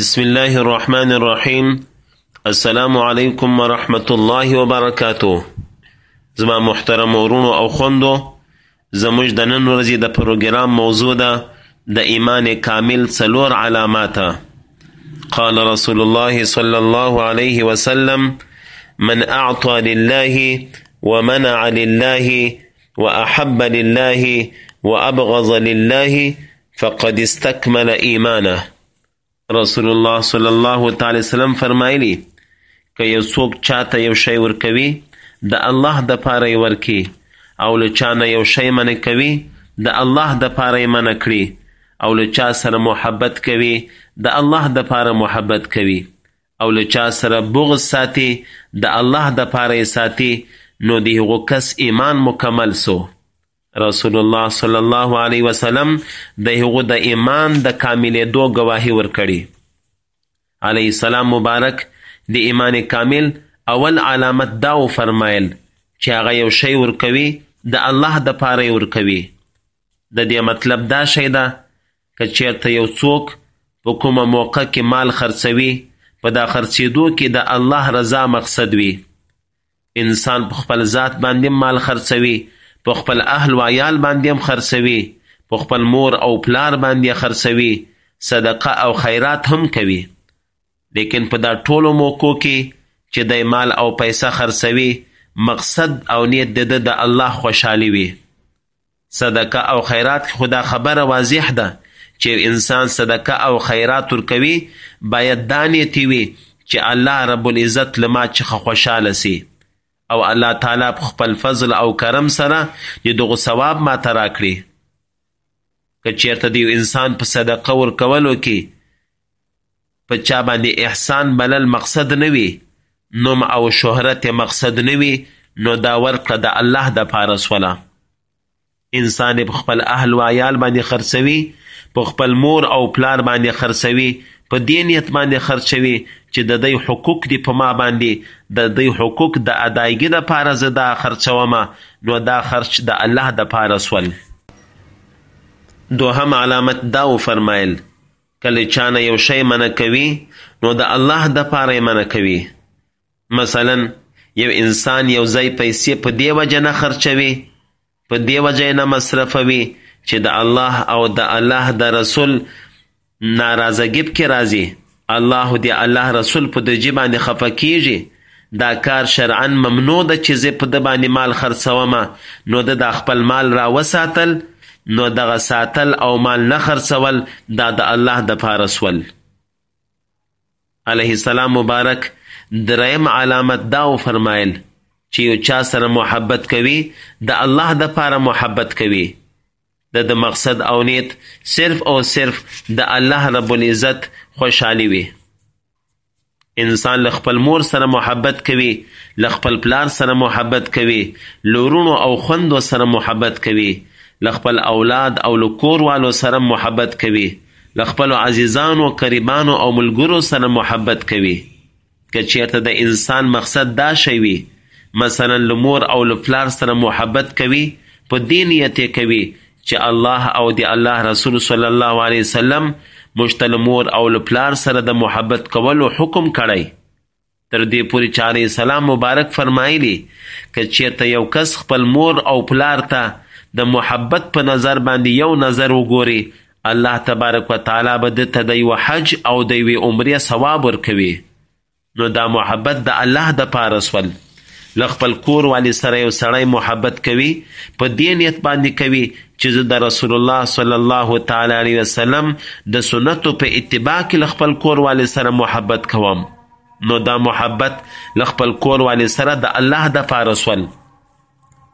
بسم الله الرحمن الرحیم السلام علیکم ورحمت الله وبرکاتو زما محترم ورونو او خوندو زموږ د نن ورځې د پروګرام موضوع ده د ایمان کامل څلور علامات قال رسول الله صلی الله علیه وسلم من اعطى لله ومنع لله واحب لله وابغض لله فقد استكمل ایمانه رسول الله صلی الله تعالی وسلم فرمایلی که یو څوک چاته یو شی ورکوي د الله د پاره یې ورکي او له چا نه یو شی منع کوي د الله د پاره یې منع کړي او له چا سره محبت کوي د الله د پاره محبت کوي او له چا سره بغض ساتي د الله د پاره یې ساتي نو د هغو کس ایمان مکمل سو رسول الله صلی الله علیه وسلم د هغو د ایمان د کاملېدو ګواهي ورکړي علیه السلام مبارک د ایمان کامل اول علامت دا وفرمایل چې هغه یو شی ورکوي د الله د پاره ورکوي د دې مطلب دا شی ده که چیرته یو څوک په کومه موقع کې مال خرڅوي په دا خرڅېدو کې د الله رضا مقصد وي انسان په خپل ذات باندې هم مال خرڅوي، په خپل اهل و عیال باندې هم خرڅوي، په خپل مور او پلار باندې یې خرڅوي، صدقه او خیرات هم کوي. لیکن په دا ټولو موقعو کې چې دی مال او پیسه خرڅوي، مقصد او نیت د ده د الله خوشحالي وي. صدقه او خیرات کې خو دا خبره واضح ده چې یو انسان صدقه او خیرات ورکوي باید دا نیت یې وي چې الله رب العزت له ما څخه خوشحاله سي او الله تعالی په خپل فضل او کرم سره د دغو ثواب ماته راکړي که چیرته د یو انسان په صدقه ورکولو کې په چا باندې احسان بلل مقصد نه وي نوم او شهرت مقصد نه وي نو دا ورکړه د الله د پاره سوله انسان په خپل اهل و عیال باندې خرڅوي په خپل مور او پلار باندې خرڅوي په دې نیت باندې خرڅوي چې د دوی حقوق دي په ما باندې د دوی حقوق د ادایګي د پاره زه دا خرڅوم نو دا خرچ د الله د پاره سول دوهم علامت دا وفرمایل کله چانه یو شی منع کوي نو د الله د پاره منع کوي مثلا یو انسان یو ځای پیسې په دې وجه نه خرچوي په دې وجه نه مصرفوي چې د الله او د الله د رسول ناراضګي پکې راځي الله د الله رسول په دجي باندې خفه کیږي دا کار شرعاً ممنوع ده چې زه په ده باندې مال خرڅوم نو ده دا خپل مال را وساتل نو دغه ساتل او مال نه خرڅول دا د الله د پاره سول علیه السلام مبارک دریم علامت دا و فرمایل چې یو چا سره محبت کوي د الله د پاره محبت کوي د د مقصد او نیت صرف او صرف د الله رب العزت خوشحالي وي انسان له خپل مور سره محبت کوي له خپل پلار سره محبت کوي لورونو او خوندو سره محبت کوي له خپل اولاد او له کوروالو سره محبت کوي له خپل عزیزانو قریبانو او ملګرو سره محبت کوي که چیرته د انسان مقصد دا شی وي مثلا له مور او له پلار سره محبت کوي په دې نیت کوي چې الله او د الله رسول صلی الله علیه وسلم موږ ته له مور او له پلار سره د محبت کولو حکم کړی تر دې پورې چې علیه السلام مبارک فرمایلی که چیرته یو کس خپل مور او پلار ته د محبت په نظر باندې یو نظر وګوري الله تبارک وتعالی به ده ته د یوه حج او د یوې عمرې ثواب ورکوي نو دا محبت د الله د پاره سول له خپل کور والی سره یو سړی محبت کوي په دې نیت باندې کوي چې زه د رسول الله صلی الله تعالی علیه وسلم د سنتو په اتباع کې له خپل کور والی سره محبت کوم نو دا محبت له خپل کور والی سره د الله د پاره سول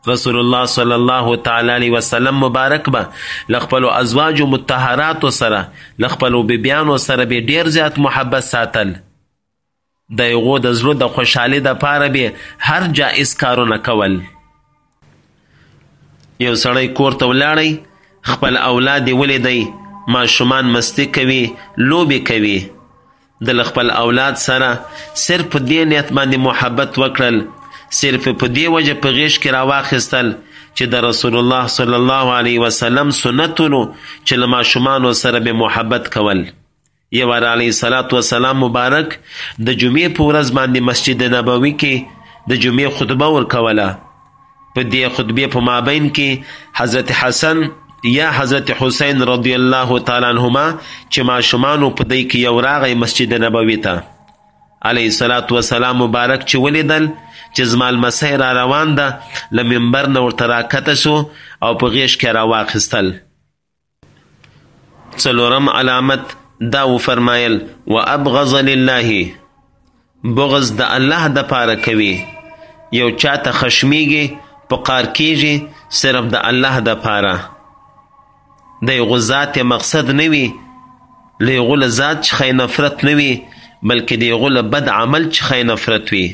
رسول الله صلی الله تعالی علیه وسلم مبارک به لخپل ازواج متطهرات سره لخپل بیبیانو سره به ډیر زیات محبت ساتل د یغو د زړه د خوشحالي د پاره به هر جائز کارونه کول یو سړی کور ته ولاړی خپل اولاد یې ولیدی ماشومان مستی کوي لوبې کوي ده له خپل اولاد سره صرف په دې نیت باندې محبت وکړل صرف په دې وجه په غیش کې راواخیستل چې د رسول الله صلی الله علیه وسلم سنتونو چې له ماشومانو سره به محبت کول یو علیه صلات وسلام مبارک د جمعې په ورځ باندې مسجد نبوي کې د جمعې خطبه ورکوله په دې خطبې په مابین کې حضرت حسن یا حضرت حسین رضی الله تعالی عنهما چې ماشومانو په دی کې یو راغی مسجد نبوي ته علیه الصلاة والسلام مبارک چې ولیدل چې زما لمسی را روان ده له منبر نه ورته راکته سو او په غیږ کې راواخیستل څلورم علامت دا وفرمایل و ابغض لله بغض د الله د پاره کوي یو چاته خشمیږي په قار کیږي صرف د الله د پاره د یو ذات مقصد نه وي له یو ذات څخه نفرت نه وي بلکې د یو بد عمل څخه نفرت وي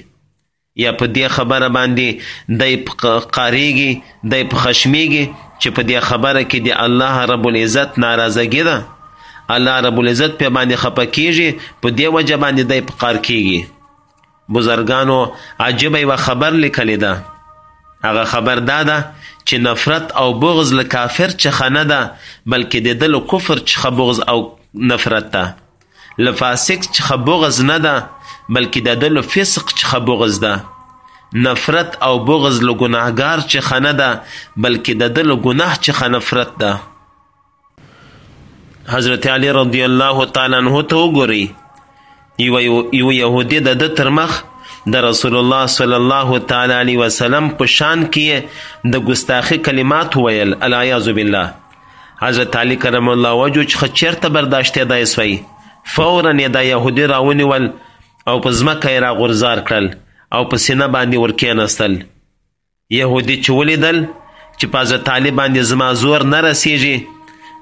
یا په دې خبره باندې دی قاریږي دی په خشمیږي چې په دې خبره کې د الله رب العزت ناراضګي ده الله رب العزت په باندې خپه کیږي په دې وجه باندې دی په قار کیږي بزرګانو عجیبه یوه خبر لیکلې ده هغه خبر دا ده چې نفرت او بغض له کافر څخه نه ده بلکې د ده له کفر څخه بغض او نفرت ده له فاسق څخه بغض نه ده بلکې د ده له فسق څخه بغض ده نفرت او بغض له ګناهګار څخه نه ده بلکې د ده له ګناه څخه نفرت ده حضرت علی رضی الله تعالی عنه ته وګورئ یو یو یهودي د ده تر مخ د رسول الله صلی الله تعالی علیه وسلم په شان کې د ګستاخی کلمات ویل العیاذ بالله حضرت علی کرم الله وجو چې خو چېرته برداشتېدای سوی فورا یې دا یهودي راونیول او په ځمکه یې راغورځار کړل او په سینه باندې ورکېناستل یهودي چې ولیدل چې په حضرت علی باندې زما زور نه رسیږي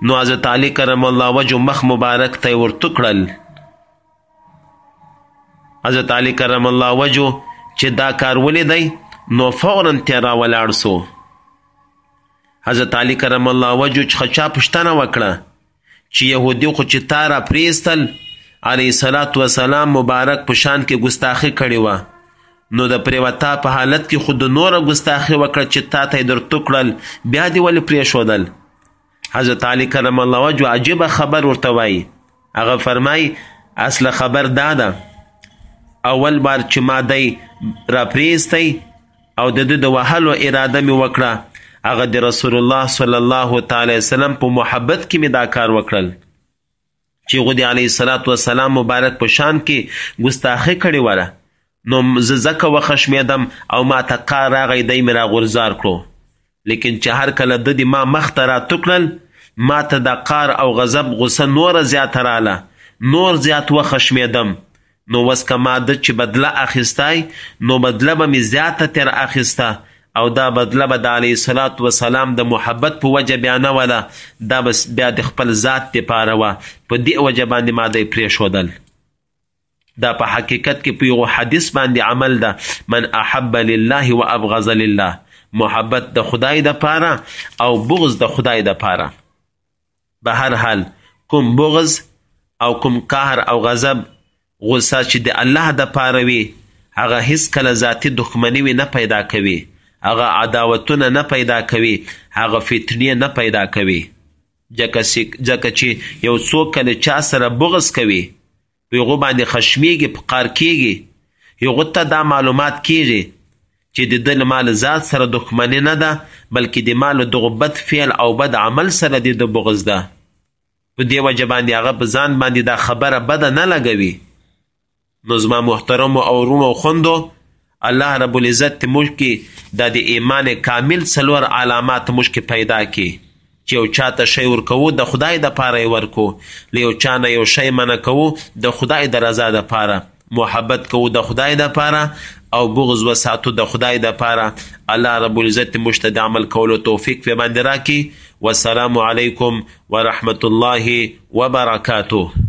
نو حضرت علی کرم الله وجو مخ مبارک ته یې ورتو کړل حضرت علی کرم الله وجو چې دا کار ولیدی نو فورا ترې راولاړ سو حضرت علی کرم الله وجه څخه چا پوښتنه وکړه چې يهودي خو چې تا را پریستل علیه الصلاة والسلام مبارک په شان کې ګستاخي کړې وه نو د پریوتا په حالت کې خو د نوره ګستاخي وکړه چې تا ته در توکړل بیا دې ولې پرېښودل حضرت علی کرم الله وجه عجیبه خبر ورته وایي هغه فرمای اصل خبر دا ده اول بار چې ما دی راپریستی او د ده د وهلو اراده مې وکړه هغه د رسول الله صلی الله تعالی وسلم په محبت کې مې دا کار وکړل چې غو د علیه الصلاۃ والسلام مبارک په شان کې ګستاخی کړې وره نو زه ځکه وخښمېدم او ما ته قار راغی دی مې راغورځار کړو لیکن چې هر کله د دې ما مخ ته راتو کړل ما ته د قار او غضب غصه نوره زیاته راله نور زیات وخشمېدم نو وس که ما د چې بدله اخیستای نو بدله به مې زیاته تر اخیسته او دا بدله به د علیه صلات وسلام د محبت په وجه بیا نه وله دا بس بیا د خپل ذات دپاره وه په دې وجه باندې ما دی پرېښودل دا په حقیقت کې په یو حدیث باندې عمل ده من احب لله و ابغض لله محبت د خدای د پاره او بغض د خدای د پاره به هر حال کوم بغض او کوم قهر او غضب غوسه چې د الله د پاره وي هغه هیڅ کله ذاتی دښمنی وي نه پیدا کوي هغه عداوتونه نه پیدا کوي هغه فتنې نه پیدا کوي ځکه چې یو څوک کله چا سره بغض کوي په هغو باندې خشمېږي په قار کېږي هغو ته دا معلومات کېږي چې د ده له مال ذات سره دښمني نه ده بلکې د مال دغو بد فعل او بد عمل سره د ده بغض ده په دې وجه باندې هغه په ځان باندې دا خبره بده نه لګوي نو زما محترمو او وروڼو خوندو الله رب العزت ته موږ کې د د ایمان کامل څلور علامات موږ کې پیدا کې چې یو چا ته شی ورکوو د خدای د پاره یې ورکو له یو چا نه یو شی منع کوو د خدای د رضا د پاره محبت کوو د خدای د پاره او بغض وساتو د خدای د پاره الله رب العزت موږ ته د عمل کولو توفیق په باندې راکړي والسلام علیکم ورحمت الله وبرکاته